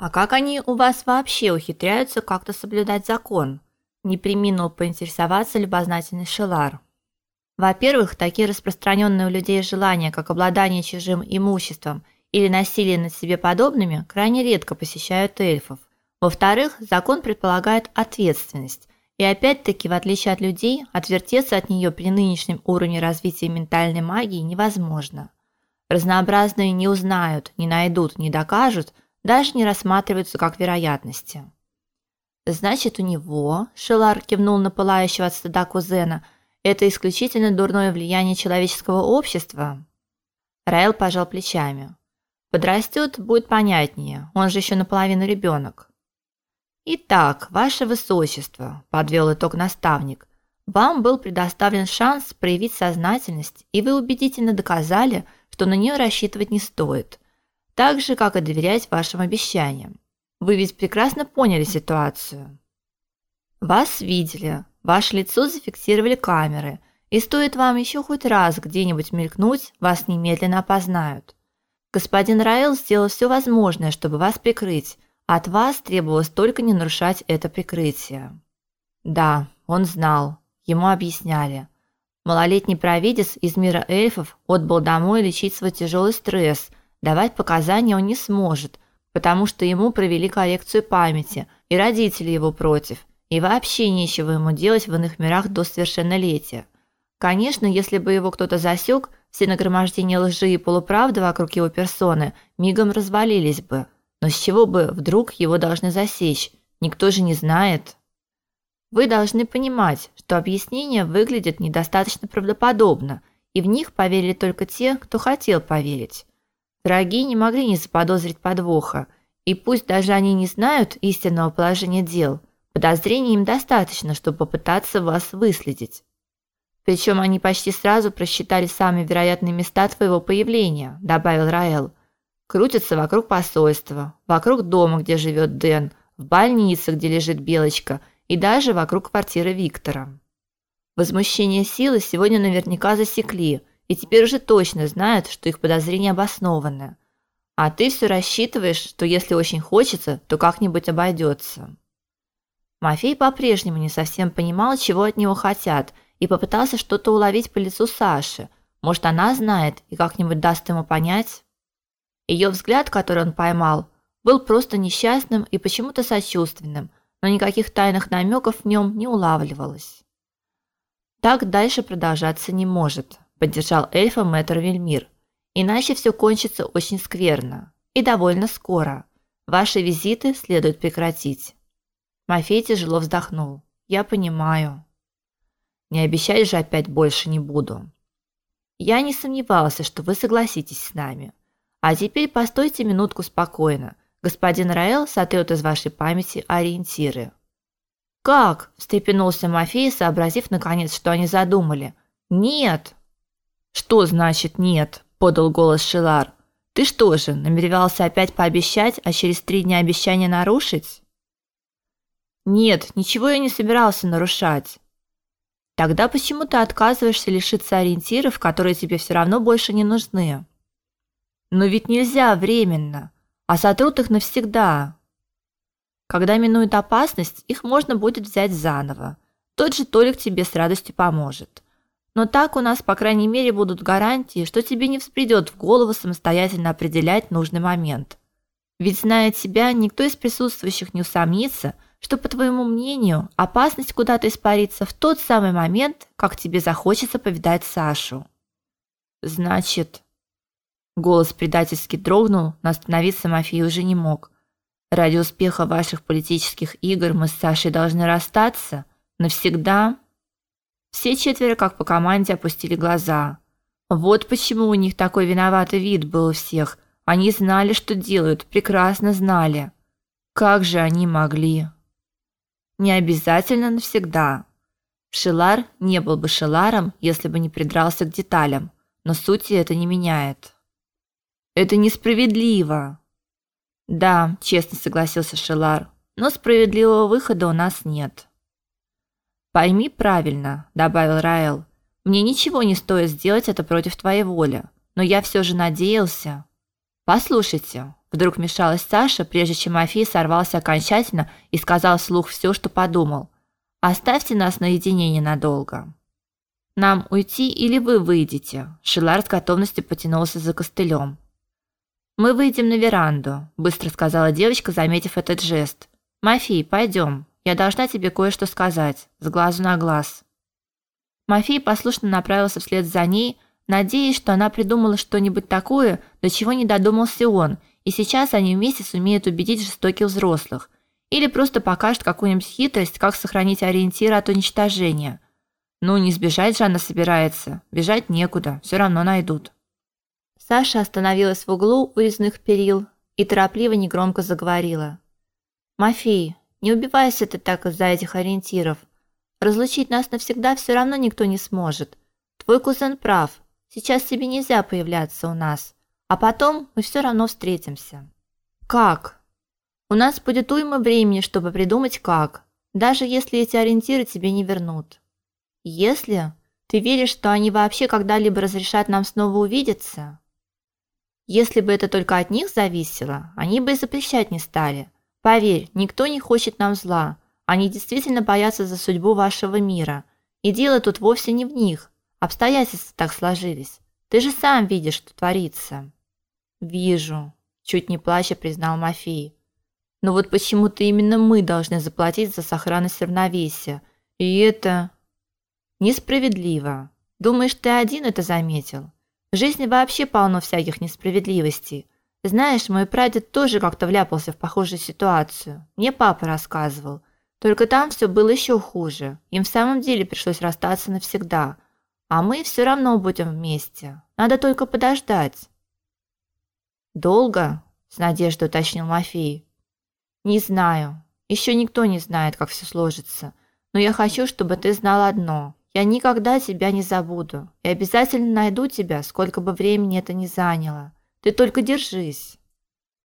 А как они у вас вообще ухитряются как-то соблюдать закон? Не преминул поинтересоваться любознательный Шелар. Во-первых, такие распространенные у людей желания, как обладание чужим имуществом или насилие над себе подобными, крайне редко посещают эльфов. Во-вторых, закон предполагает ответственность, и опять-таки, в отличие от людей, отвертеться от нее при нынешнем уровне развития ментальной магии невозможно. Разнообразные не узнают, не найдут, не докажут, даже не рассматриваются как вероятности. Значит, у него, Шелар кивнул на пылающего от стыда кузена, это исключительно дурное влияние человеческого общества. Райл пожал плечами. Подрастет, будет понятнее. Он же еще наполовину ребенок. Итак, ваше высочество, подвел итог наставник. Вам был предоставлен шанс проявить сознательность, и вы убедительно доказали, что на нее рассчитывать не стоит, так же как и доверять вашим обещаниям. Вы ведь прекрасно поняли ситуацию. Вас видели, ваше лицо зафиксировали камеры, и стоит вам еще хоть раз где-нибудь мелькнуть, вас немедленно опознают. Господин Райл сделал все возможное, чтобы вас прикрыть. От вас требовалось только не нарушать это прикрытие. Да, он знал. Ему объясняли. Малолетний провидец из мира эльфов отбыл домой лечить свой тяжелый стресс. Давать показания он не сможет, потому что ему провели коррекцию памяти, и родители его против, и вообще нечего ему делать в иных мирах до совершеннолетия. Конечно, если бы его кто-то засек, все нагромождения лжи и полуправды вокруг его персоны мигом развалились бы. Но с чего бы вдруг его должны засечь? Никто же не знает. Вы должны понимать, что объяснения выглядят недостаточно правдоподобно, и в них поверили только те, кто хотел поверить. Дорогие не могли не заподозрить подвоха, и пусть даже они не знают истинного положения дел, подозрений им достаточно, чтобы попытаться вас выследить. Причем они почти сразу просчитали самые вероятные места твоего появления, добавил Раэл. Крутятся вокруг посольства, вокруг дома, где живет Дэн, в больнице, где лежит Белочка, и даже вокруг квартиры Виктора. Возмущение силы сегодня наверняка засекли, и теперь уже точно знают, что их подозрения обоснованы. А ты все рассчитываешь, что если очень хочется, то как-нибудь обойдется. Мафей по-прежнему не совсем понимал, чего от него хотят, и попытался что-то уловить по лицу Саши. Может, она знает и как-нибудь даст ему понять. Ее взгляд, который он поймал, был просто несчастным и почему-то сочувственным, но никаких тайных намеков в нем не улавливалось. Так дальше продолжаться не может поддержал эльфа мэтр Вельмир. Иначе все кончится очень скверно и довольно скоро. Ваши визиты следует прекратить. Мафей тяжело вздохнул. Я понимаю. Не обещай же опять больше не буду. Я не сомневался, что вы согласитесь с нами. А теперь постойте минутку спокойно. Господин Раэл сотрет из вашей памяти ориентиры. Как? встрепенулся Мафей, сообразив наконец, что они задумали. Нет, что значит нет? подал голос Шилар. Ты что же, намеревался опять пообещать, а через три дня обещание нарушить? Нет, ничего я не собирался нарушать. Тогда почему ты отказываешься лишиться ориентиров, которые тебе все равно больше не нужны? Но ведь нельзя временно, а сотрут их навсегда. Когда минует опасность, их можно будет взять заново. Тот же Толик тебе с радостью поможет. Но так у нас, по крайней мере, будут гарантии, что тебе не взбредет в голову самостоятельно определять нужный момент. Ведь зная тебя, никто из присутствующих не усомнится, что, по твоему мнению, опасность куда-то испарится в тот самый момент, как тебе захочется повидать Сашу. Значит, голос предательски дрогнул, но остановиться Мафий уже не мог. Ради успеха ваших политических игр мы с Сашей должны расстаться навсегда. Все четверо, как по команде, опустили глаза. Вот почему у них такой виноватый вид был у всех. Они знали, что делают, прекрасно знали. Как же они могли? Не обязательно навсегда. Шилар не был бы Шиларом, если бы не придрался к деталям, но сути это не меняет. Это несправедливо. Да, честно согласился Шилар. Но справедливого выхода у нас нет. Пойми правильно, добавил Раэл. Мне ничего не стоит сделать это против твоей воли, но я все же надеялся. Послушайте, Вдруг вмешалась Саша, прежде чем Афи сорвался окончательно и сказал вслух все, что подумал. Оставьте нас наедине ненадолго. Нам уйти или вы выйдете? Шилар с готовностью потянулся за костылем. Мы выйдем на веранду, быстро сказала девочка, заметив этот жест. Мафи, пойдем. Я должна тебе кое-что сказать, с глазу на глаз. Мафи послушно направился вслед за ней, надеясь, что она придумала что-нибудь такое, до чего не додумался он, и сейчас они вместе сумеют убедить жестоких взрослых или просто покажет какую-нибудь хитрость, как сохранить ориентир от уничтожения. Ну, не сбежать же она собирается. Бежать некуда, все равно найдут. Саша остановилась в углу у резных перил и торопливо негромко заговорила. «Мафей, не убивайся ты так из-за этих ориентиров. Разлучить нас навсегда все равно никто не сможет. Твой кузен прав. Сейчас тебе нельзя появляться у нас. А потом мы все равно встретимся». «Как?» У нас будет уйма времени, чтобы придумать как, даже если эти ориентиры тебе не вернут. Если ты веришь, что они вообще когда-либо разрешат нам снова увидеться? Если бы это только от них зависело, они бы и запрещать не стали. Поверь, никто не хочет нам зла. Они действительно боятся за судьбу вашего мира. И дело тут вовсе не в них. Обстоятельства так сложились. Ты же сам видишь, что творится. Вижу, чуть не плача признал Мафей. Но вот почему-то именно мы должны заплатить за сохранность равновесия. И это несправедливо. Думаешь, ты один это заметил? В жизни вообще полно всяких несправедливостей. Знаешь, мой прадед тоже как-то вляпался в похожую ситуацию. Мне папа рассказывал. Только там все было еще хуже. Им в самом деле пришлось расстаться навсегда. А мы все равно будем вместе. Надо только подождать. Долго? С надеждой уточнил Мафей. Не знаю. Еще никто не знает, как все сложится. Но я хочу, чтобы ты знал одно. Я никогда тебя не забуду. И обязательно найду тебя, сколько бы времени это ни заняло. Ты только держись.